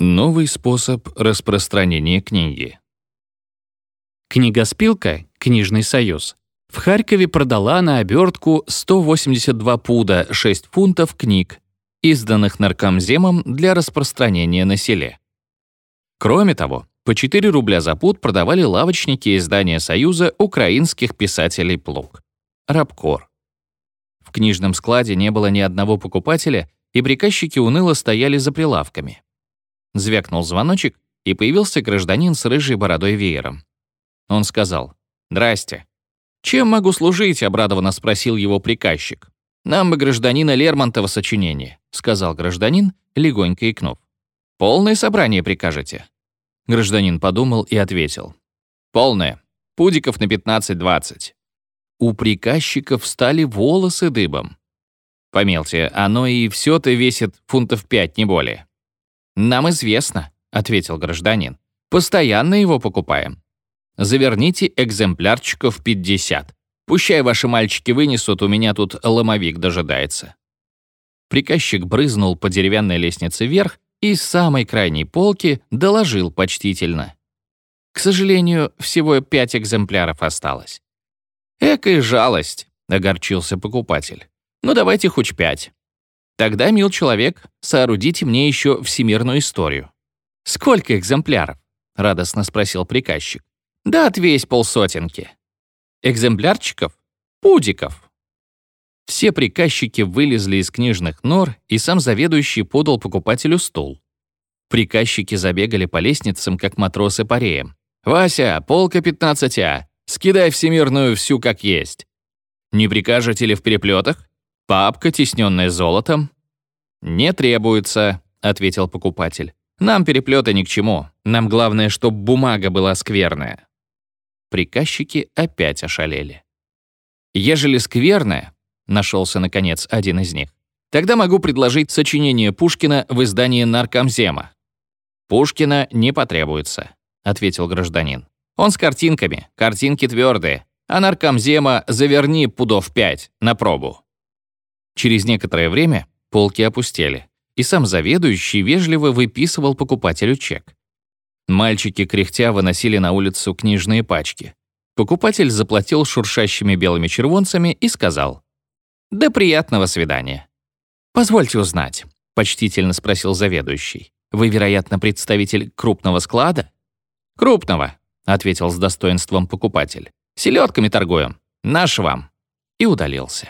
Новый способ распространения книги. Книгоспилка, Книжный союз, в Харькове продала на обертку 182 пуда 6 фунтов книг, изданных наркомземом для распространения на селе. Кроме того, по 4 рубля за пуд продавали лавочники издания Союза украинских писателей «Плуг» — «Рабкор». В книжном складе не было ни одного покупателя, и приказчики уныло стояли за прилавками. Звякнул звоночек, и появился гражданин с рыжей бородой веером. Он сказал «Здрасте». «Чем могу служить?» — обрадованно спросил его приказчик. «Нам бы гражданина Лермонтова сочинение», — сказал гражданин, легонько икнув. «Полное собрание прикажете?» Гражданин подумал и ответил. «Полное. Пудиков на 15-20». У приказчиков стали волосы дыбом. Помелте, оно и все-то весит фунтов пять, не более. «Нам известно», — ответил гражданин. «Постоянно его покупаем. Заверните экземплярчиков 50. Пущай ваши мальчики вынесут, у меня тут ломовик дожидается». Приказчик брызнул по деревянной лестнице вверх и с самой крайней полки доложил почтительно. К сожалению, всего пять экземпляров осталось. «Экая жалость», — огорчился покупатель. «Ну давайте хоть пять». Тогда, мил человек, соорудите мне еще всемирную историю. Сколько экземпляров? Радостно спросил приказчик. Да отвесь полсотенки. Экземплярчиков? Пудиков. Все приказчики вылезли из книжных нор, и сам заведующий подал покупателю стул. Приказчики забегали по лестницам, как матросы по реям. «Вася, полка 15А, скидай всемирную всю как есть. Не прикажете ли в переплетах? «Папка, тесненная золотом?» «Не требуется», — ответил покупатель. «Нам переплеты ни к чему. Нам главное, чтобы бумага была скверная». Приказчики опять ошалели. «Ежели скверная», — нашелся, наконец, один из них, «тогда могу предложить сочинение Пушкина в издании «Наркомзема». «Пушкина не потребуется», — ответил гражданин. «Он с картинками, картинки твердые, а наркомзема заверни пудов пять на пробу». Через некоторое время полки опустели, и сам заведующий вежливо выписывал покупателю чек. Мальчики кряхтя выносили на улицу книжные пачки. Покупатель заплатил шуршащими белыми червонцами и сказал «До приятного свидания». «Позвольте узнать», — почтительно спросил заведующий. «Вы, вероятно, представитель крупного склада?» «Крупного», — ответил с достоинством покупатель. «Селедками торгуем. Наш вам». И удалился.